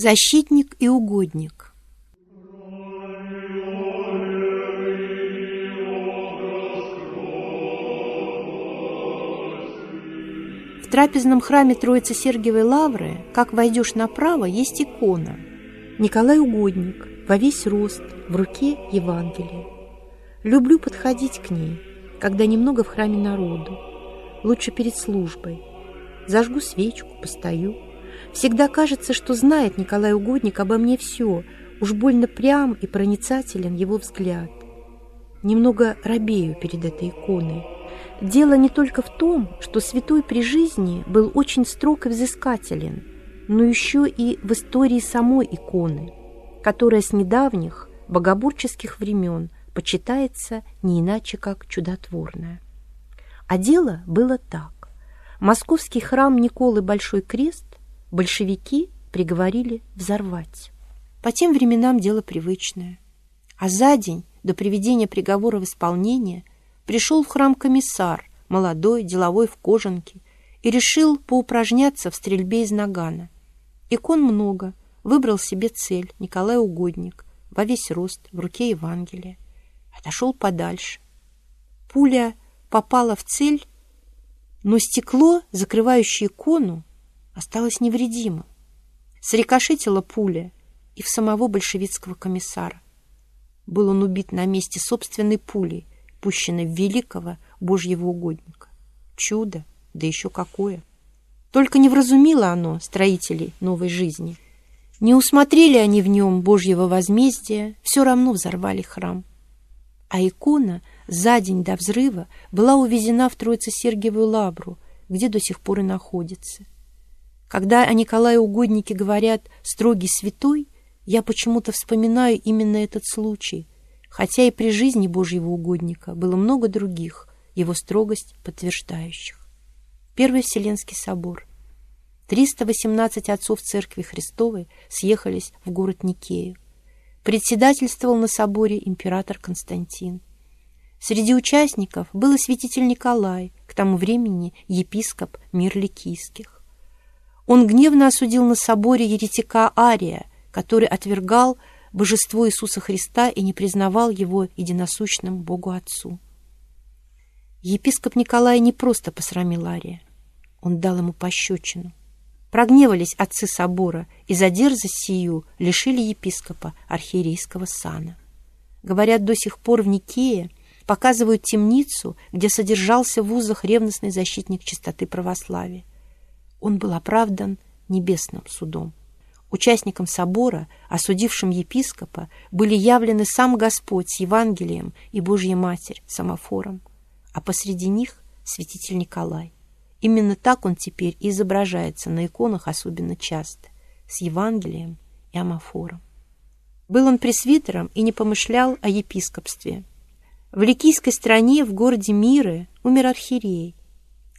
Защитник и угодник. В трапезном храме Троицы Сергиевой Лавры, как войдешь направо, есть икона. Николай Угодник, во весь рост, в руке Евангелие. Люблю подходить к ней, когда немного в храме народу. Лучше перед службой. Зажгу свечку, постою – Всегда кажется, что знает Николай Угодник обо мне все, уж больно прям и проницателен его взгляд. Немного робею перед этой иконой. Дело не только в том, что святой при жизни был очень строг и взыскателен, но еще и в истории самой иконы, которая с недавних богоборческих времен почитается не иначе, как чудотворная. А дело было так. Московский храм Николы Большой Крест большевики приговорили взорвать. По тем временам дело привычное. А за день до приведения приговора в исполнение пришел в храм комиссар, молодой, деловой в кожанке, и решил поупражняться в стрельбе из нагана. Икон много, выбрал себе цель, Николай Угодник, во весь рост, в руке Евангелия. Отошел подальше. Пуля попала в цель, но стекло, закрывающее икону, осталось невредимым. Срикошетила пуля и в самого большевистского комиссара. Был он убит на месте собственной пулей, пущенной в великого божьего угодника. Чудо, да еще какое! Только не вразумило оно строителей новой жизни. Не усмотрели они в нем божьего возмездия, все равно взорвали храм. А икона за день до взрыва была увезена в Троице-Сергиевую лавру, где до сих пор и находится. Когда о Николае Угоднике говорят «строгий святой», я почему-то вспоминаю именно этот случай, хотя и при жизни Божьего угодника было много других, его строгость подтверждающих. Первый Вселенский собор. 318 отцов Церкви Христовой съехались в город Никею. Председательствовал на соборе император Константин. Среди участников был и святитель Николай, к тому времени епископ Мирликийских. Он гневно осудил на соборе еретика Ария, который отвергал божество Иисуса Христа и не признавал его единосущным Богу Отцу. Епископ Николай не просто посрамил Ария, он дал ему пощечину. Прогневались отцы собора и за дерзость сию лишили епископа архиерейского сана. Говорят, до сих пор в Никее показывают темницу, где содержался в узах ревностный защитник чистоты православия он был оправдан небесным судом. Участникам собора, осудившим епископа, были явлены сам Господь с Евангелием и Божья Матерь самофором, а посреди них святитель Николай. Именно так он теперь изображается на иконах особенно часто, с Евангелием и амофором. Был он пресвитером и не помышлял о епископстве. В Ликийской стране, в городе Миры, умер архиерей.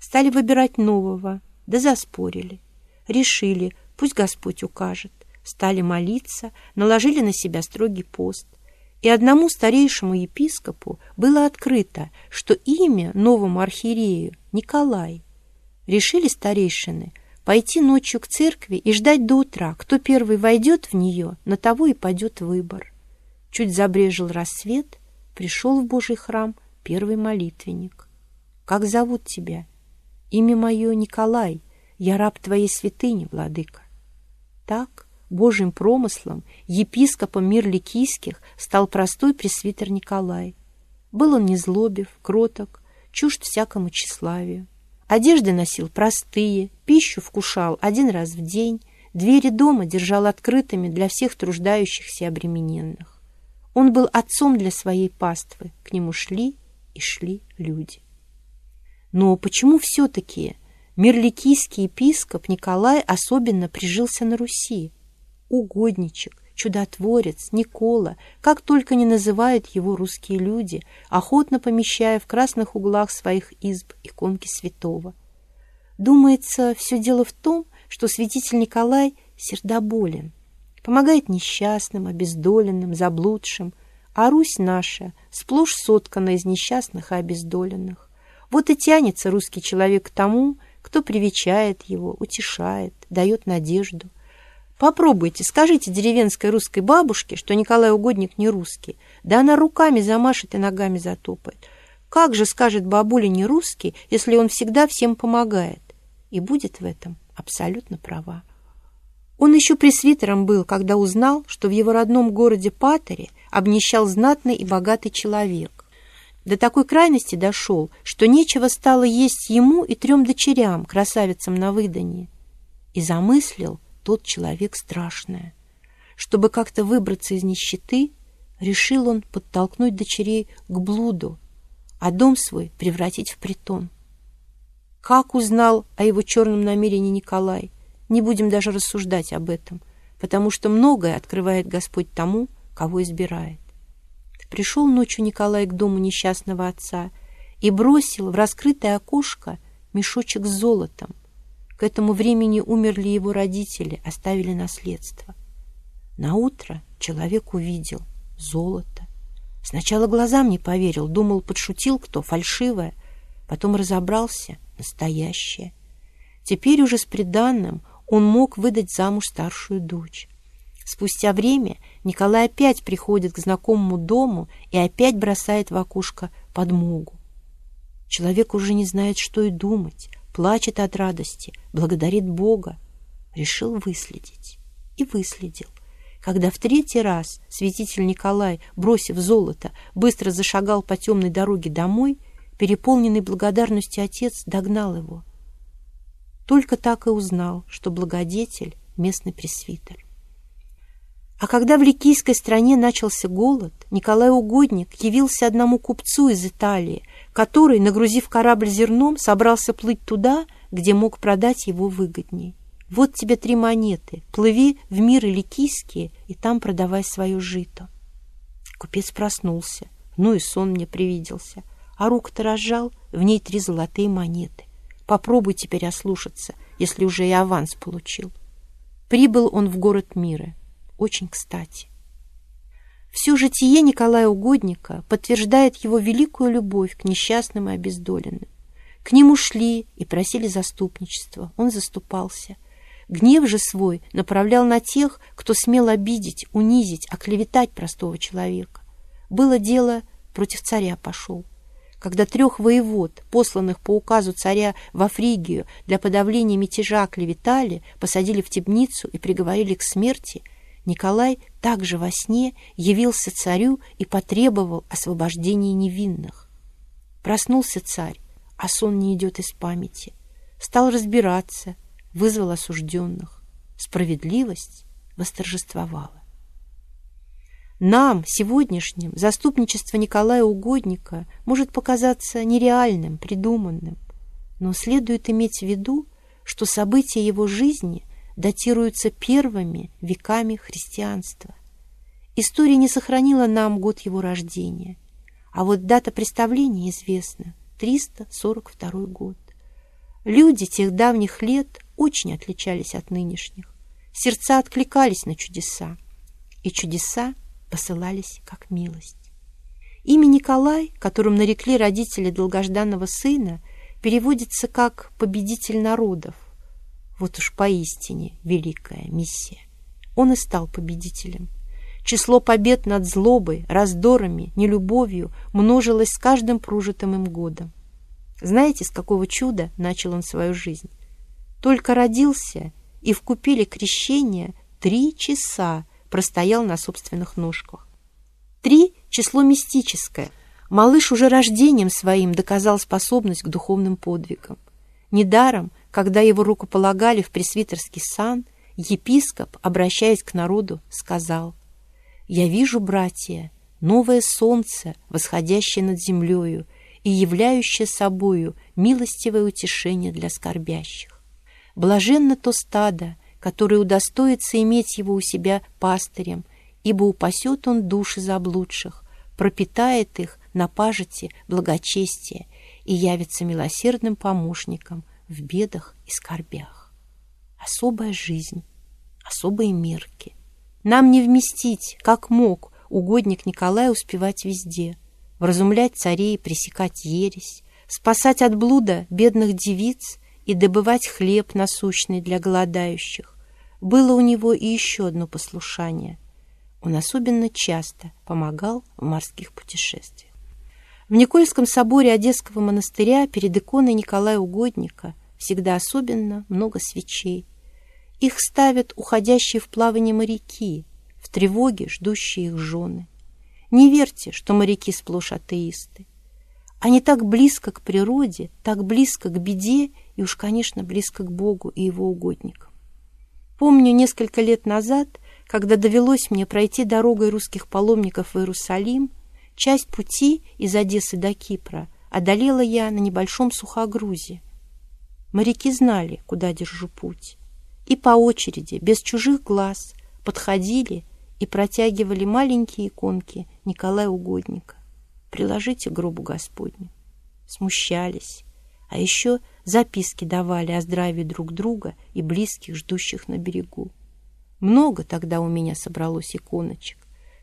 Стали выбирать нового, да заспорили. Решили, пусть Господь укажет. Стали молиться, наложили на себя строгий пост. И одному старейшему епископу было открыто, что имя новому архиерею Николай. Решили старейшины пойти ночью к церкви и ждать до утра. Кто первый войдет в нее, на того и пойдет выбор. Чуть забрежил рассвет, пришел в Божий храм первый молитвенник. «Как зовут тебя?» Имя мое Николай, я раб твоей святыни, владыка. Так, Божьим промыслом, епископом мир ликийских стал простой пресвитер Николай. Был он незлобив, кроток, чужд всякому тщеславию. Одежды носил простые, пищу вкушал один раз в день, двери дома держал открытыми для всех труждающихся и обремененных. Он был отцом для своей паствы, к нему шли и шли люди. Но почему все-таки мирликийский епископ Николай особенно прижился на Руси? Угодничек, чудотворец, Никола, как только не называют его русские люди, охотно помещая в красных углах своих изб иконки святого. Думается, все дело в том, что святитель Николай сердоболен, помогает несчастным, обездоленным, заблудшим, а Русь наша сплошь соткана из несчастных и обездоленных. Вот и тянется русский человек к тому, кто привечает его, утешает, дает надежду. Попробуйте, скажите деревенской русской бабушке, что Николай Угодник не русский. Да она руками замашет и ногами затопает. Как же скажет бабуля не русский, если он всегда всем помогает? И будет в этом абсолютно права. Он еще пресвитером был, когда узнал, что в его родном городе Патере обнищал знатный и богатый человек. До такой крайности дошел, что нечего стало есть ему и трем дочерям, красавицам на выданье. И замыслил, тот человек страшное. Чтобы как-то выбраться из нищеты, решил он подтолкнуть дочерей к блуду, а дом свой превратить в притон. Как узнал о его черном намерении Николай? Не будем даже рассуждать об этом, потому что многое открывает Господь тому, кого избирает. Пришел ночью Николай к дому несчастного отца и бросил в раскрытое окошко мешочек с золотом, к этому времени умерли его родители, оставили наследство. На утро человек увидел золото. Сначала глазам не поверил, думал, подшутил кто, фальшивое. Потом разобрался, настоящее. Теперь уже с приданным он мог выдать замуж старшую дочь. Спустя время Николай опять приходит к знакомому дому и опять бросает в окошко подмогу. Человек уже не знает, что и думать плачет от радости, благодарит Бога. Решил выследить. И выследил. Когда в третий раз святитель Николай, бросив золото, быстро зашагал по темной дороге домой, переполненный благодарностью отец догнал его. Только так и узнал, что благодетель — местный пресвитер. А когда в Ликийской стране начался голод, Николай Угодник явился одному купцу из Италии, который, нагрузив корабль зерном, собрался плыть туда, где мог продать его выгодней. Вот тебе три монеты, плыви в мир Иликийские и там продавай свое жито. Купец проснулся, ну и сон мне привиделся, а руку-то разжал, в ней три золотые монеты. Попробуй теперь ослушаться, если уже и аванс получил. Прибыл он в город мира. Очень кстати. Все житие Николая Угодника подтверждает его великую любовь к несчастным и обездоленным. К нему шли и просили заступничества. Он заступался. Гнев же свой направлял на тех, кто смел обидеть, унизить, оклеветать простого человека. Было дело, против царя пошел. Когда трех воевод, посланных по указу царя во Фригию для подавления мятежа клеветали, посадили в темницу и приговорили к смерти – Николай также во сне явился царю и потребовал освобождения невинных. Проснулся царь, а сон не идет из памяти. Стал разбираться, вызвал осужденных. Справедливость восторжествовала. Нам, сегодняшним, заступничество Николая Угодника может показаться нереальным, придуманным, но следует иметь в виду, что события его жизни датируются первыми веками христианства. История не сохранила нам год его рождения, а вот дата представления известна – 342 год. Люди тех давних лет очень отличались от нынешних. Сердца откликались на чудеса, и чудеса посылались как милость. Имя Николай, которым нарекли родители долгожданного сына, переводится как «победитель народов», вот уж поистине великая миссия. Он и стал победителем. Число побед над злобой, раздорами, нелюбовью множилось с каждым прожитым им годом. Знаете, с какого чуда начал он свою жизнь? Только родился и в купеле крещения три часа простоял на собственных ножках. Три — число мистическое. Малыш уже рождением своим доказал способность к духовным подвигам. Недаром когда его рукополагали в пресвитерский сан, епископ, обращаясь к народу, сказал, «Я вижу, братья, новое солнце, восходящее над землею и являющее собою милостивое утешение для скорбящих. Блаженно то стадо, которое удостоится иметь его у себя пастырем, ибо упасет он души заблудших, пропитает их на пажите благочестия и явится милосердным помощником в бедах и скорбях. Особая жизнь, особые мерки. Нам не вместить, как мог угодник Николай успевать везде, вразумлять царей, пресекать ересь, спасать от блуда бедных девиц и добывать хлеб насущный для голодающих, было у него и еще одно послушание. Он особенно часто помогал в морских путешествиях. В Никольском соборе Одесского монастыря перед иконой Николая Угодника всегда особенно много свечей. Их ставят уходящие в плавание моряки, в тревоге ждущие их жены. Не верьте, что моряки сплошь атеисты. Они так близко к природе, так близко к беде и уж, конечно, близко к Богу и Его угодникам. Помню, несколько лет назад, когда довелось мне пройти дорогой русских паломников в Иерусалим, часть пути из Одессы до Кипра одолела я на небольшом сухогрузе. Моряки знали, куда держу путь, и по очереди, без чужих глаз, подходили и протягивали маленькие иконки Николая Угодника. Приложите гробу Господню. Смущались, а еще записки давали о здравии друг друга и близких, ждущих на берегу. Много тогда у меня собралось иконочек,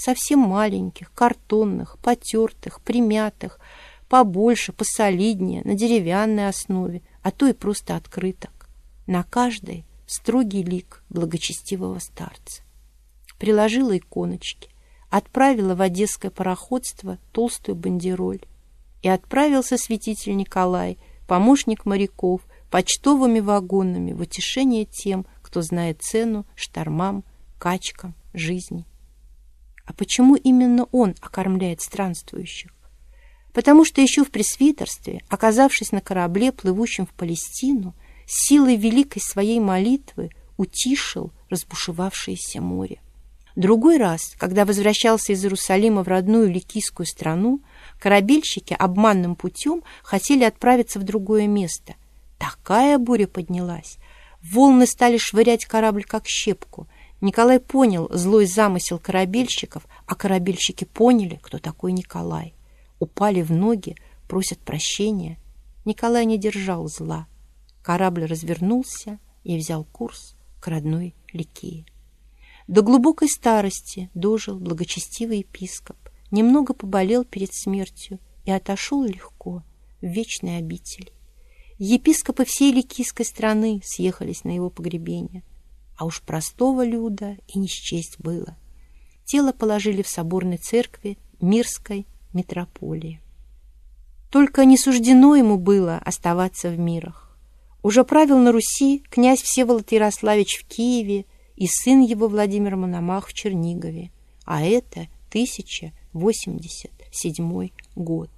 совсем маленьких, картонных, потертых, примятых, побольше, посолиднее, на деревянной основе, а то и просто открыток. На каждой строгий лик благочестивого старца. Приложила иконочки, отправила в одесское пароходство толстую бандероль. И отправился святитель Николай, помощник моряков, почтовыми вагонами в утешение тем, кто знает цену штормам, качкам, жизни. А почему именно он окормляет странствующих? Потому что еще в пресвитерстве, оказавшись на корабле, плывущем в Палестину, силой великой своей молитвы утишил разбушевавшееся море. Другой раз, когда возвращался из Иерусалима в родную ликийскую страну, корабельщики обманным путем хотели отправиться в другое место. Такая буря поднялась. Волны стали швырять корабль как щепку. Николай понял злой замысел корабельщиков, а корабельщики поняли, кто такой Николай. Упали в ноги, просят прощения. Николай не держал зла. Корабль развернулся и взял курс к родной Ликии. До глубокой старости дожил благочестивый епископ, немного поболел перед смертью и отошел легко в вечной обители. Епископы всей Ликийской страны съехались на его погребение, а уж простого люда и не счесть было. Тело положили в соборной церкви Мирской митрополии. Только не суждено ему было оставаться в мирах. Уже правил на Руси князь Всеволод Ярославич в Киеве, и сын его Владимир Мономах в Чернигове, а это 1087 год.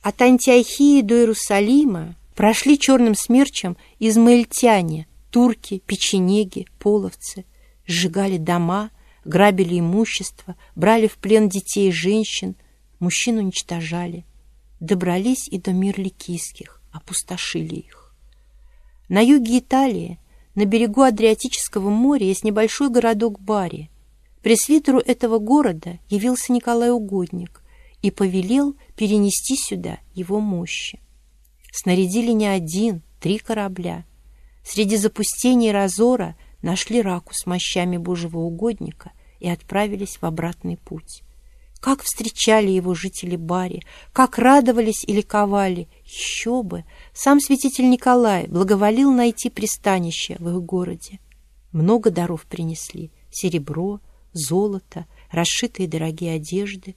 От Антиохии до Иерусалима прошли черным смерчем измаильтяне, турки, печенеги, половцы, сжигали дома, грабили имущество, брали в плен детей и женщин, мужчин уничтожали. Добрались и до мир ликийских, опустошили их. На юге Италии на берегу Адриатического моря есть небольшой городок Бари. Пресвитеру этого города явился Николай Угодник и повелел перенести сюда его мощи. Снарядили не один, три корабля. Среди запустений и разора нашли раку с мощами Божьего угодника и отправились в обратный путь. Как встречали его жители Бари, как радовались и ликовали. Еще бы! Сам святитель Николай благоволил найти пристанище в их городе. Много даров принесли — серебро, золото, расшитые дорогие одежды.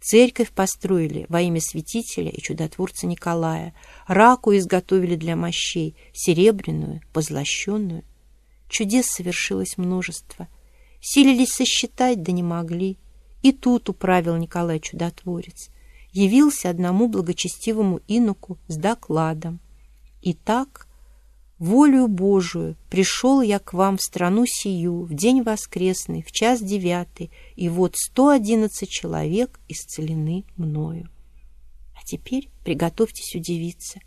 Церковь построили во имя святителя и чудотворца Николая. Раку изготовили для мощей, серебряную, позлощенную. Чудес совершилось множество. Силились сосчитать, да не могли — и тут управил Николай Чудотворец. Явился одному благочестивому инуку с докладом. «Итак, волею Божию пришел я к вам в страну сию, в день воскресный, в час девятый, и вот сто одиннадцать человек исцелены мною. А теперь приготовьтесь удивиться.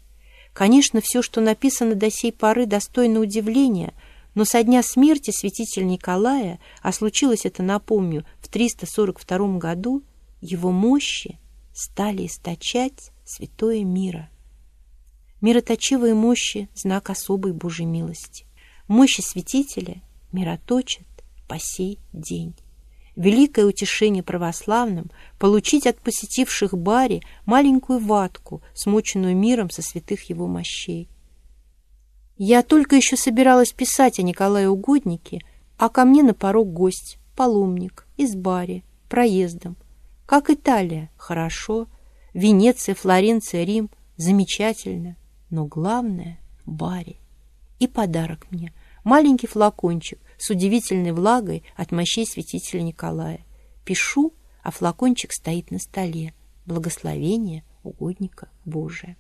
Конечно, все, что написано до сей поры, достойно удивления — но со дня смерти святителя Николая, а случилось это, напомню, в 342 году, его мощи стали источать святое мира. Мироточивые мощи – знак особой Божьей милости. Мощи святителя мироточат по сей день. Великое утешение православным – получить от посетивших Бари маленькую ватку, смоченную миром со святых его мощей. Я только еще собиралась писать о Николае Угоднике, а ко мне на порог гость, паломник, из бари, проездом. Как Италия, хорошо. Венеция, Флоренция, Рим, замечательно. Но главное — баре. И подарок мне — маленький флакончик с удивительной влагой от мощей святителя Николая. Пишу, а флакончик стоит на столе. Благословение угодника Божия.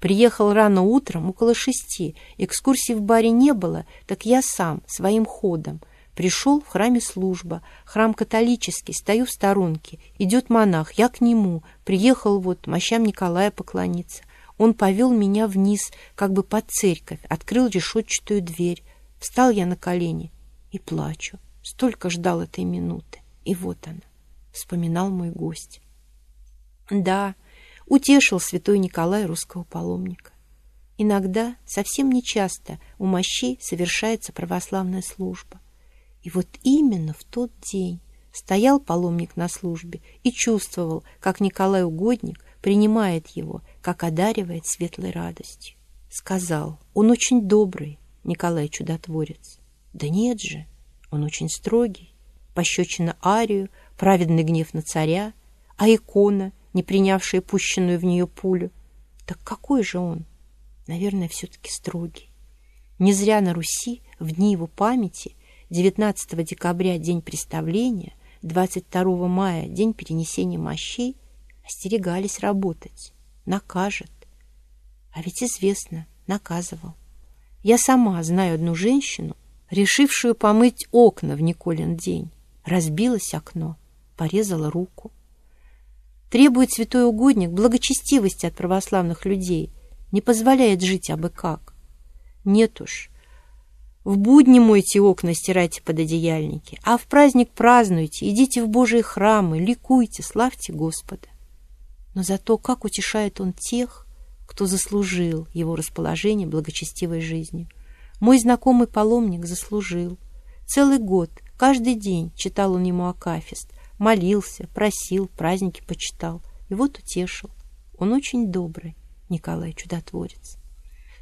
Приехал рано утром, около шести. Экскурсии в баре не было, так я сам, своим ходом. Пришел в храме служба. Храм католический, стою в сторонке. Идет монах, я к нему. Приехал вот мощам Николая поклониться. Он повел меня вниз, как бы под церковь, открыл решетчатую дверь. Встал я на колени и плачу. Столько ждал этой минуты. И вот она, вспоминал мой гость. Да, утешил святой Николай русского паломника. Иногда, совсем нечасто, у мощей совершается православная служба. И вот именно в тот день стоял паломник на службе и чувствовал, как Николай Угодник принимает его, как одаривает светлой радостью. Сказал, он очень добрый, Николай Чудотворец. Да нет же, он очень строгий. Пощечина Арию, праведный гнев на царя, а икона, не принявшая пущенную в нее пулю. Так какой же он? Наверное, все-таки строгий. Не зря на Руси в дни его памяти 19 декабря – день представления, 22 мая – день перенесения мощей, остерегались работать. Накажет. А ведь известно, наказывал. Я сама знаю одну женщину, решившую помыть окна в Николин день. Разбилось окно, порезала руку. Требует святой угодник благочестивости от православных людей, не позволяет жить абы как. Нет уж, в будни мойте окна, стирайте пододеяльники, а в праздник празднуйте, идите в Божьи храмы, ликуйте, славьте Господа. Но зато как утешает он тех, кто заслужил его расположение благочестивой жизнью. Мой знакомый паломник заслужил. Целый год, каждый день читал он ему акафист, молился, просил, праздники почитал. И вот утешил. Он очень добрый, Николай Чудотворец.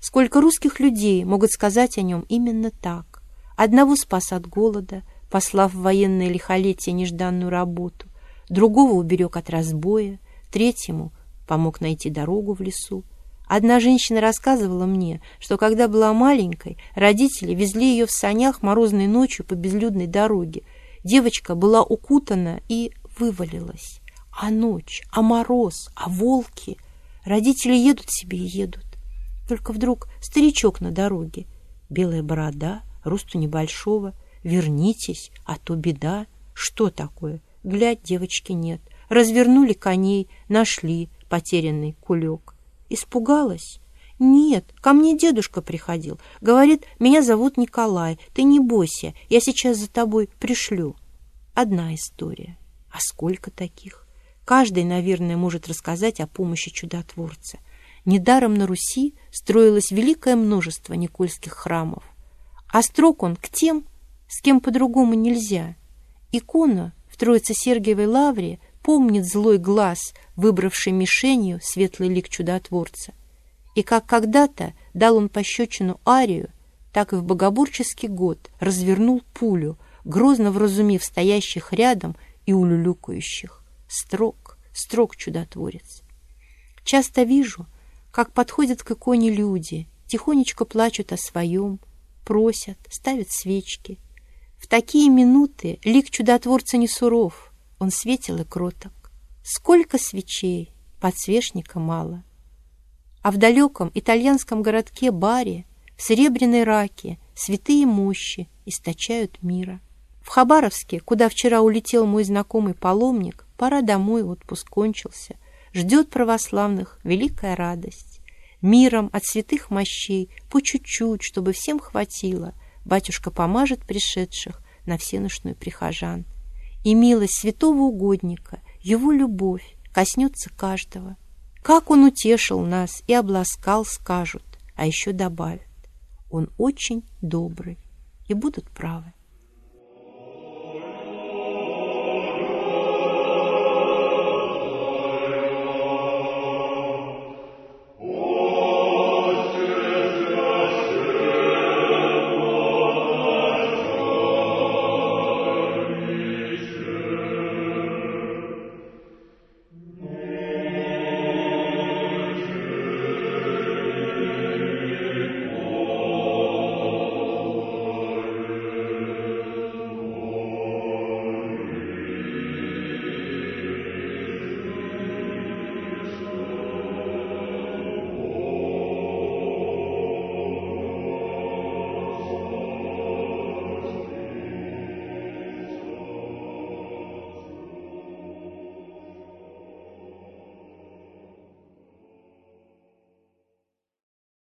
Сколько русских людей могут сказать о нем именно так. Одного спас от голода, послав в военное лихолетие нежданную работу, другого уберег от разбоя, третьему помог найти дорогу в лесу. Одна женщина рассказывала мне, что когда была маленькой, родители везли ее в санях морозной ночью по безлюдной дороге. Девочка была укутана и вывалилась. А ночь, а мороз, а волки. Родители едут себе и едут. Только вдруг старичок на дороге. Белая борода, росту небольшого. Вернитесь, а то беда. Что такое? Глядь, девочки нет. Развернули коней, нашли потерянный кулек. Испугалась? Нет, ко мне дедушка приходил. Говорит, меня зовут Николай, ты не бойся, я сейчас за тобой пришлю. Одна история. А сколько таких? Каждый, наверное, может рассказать о помощи чудотворца. Недаром на Руси строилось великое множество никольских храмов. А строг он к тем, с кем по-другому нельзя. Икона в Троице-Сергиевой лавре помнит злой глаз, выбравший мишенью светлый лик чудотворца. И как когда-то дал он пощечину Арию, так и в богоборческий год развернул пулю, грозно вразумив стоящих рядом и улюлюкающих. Строг, строг чудотворец. Часто вижу, как подходят к иконе люди, тихонечко плачут о своем, просят, ставят свечки. В такие минуты лик чудотворца не суров, он светил и кроток. Сколько свечей, подсвечника мало. А в далеком итальянском городке Баре, в Серебряной Раке, святые мощи источают мира. В Хабаровске, куда вчера улетел мой знакомый паломник, пора домой, отпуск кончился. Ждет православных великая радость. Миром от святых мощей, по чуть-чуть, чтобы всем хватило, батюшка помажет пришедших на всеношную прихожан и милость святого угодника, его любовь коснется каждого. Как он утешил нас и обласкал, скажут, а еще добавят. Он очень добрый, и будут правы.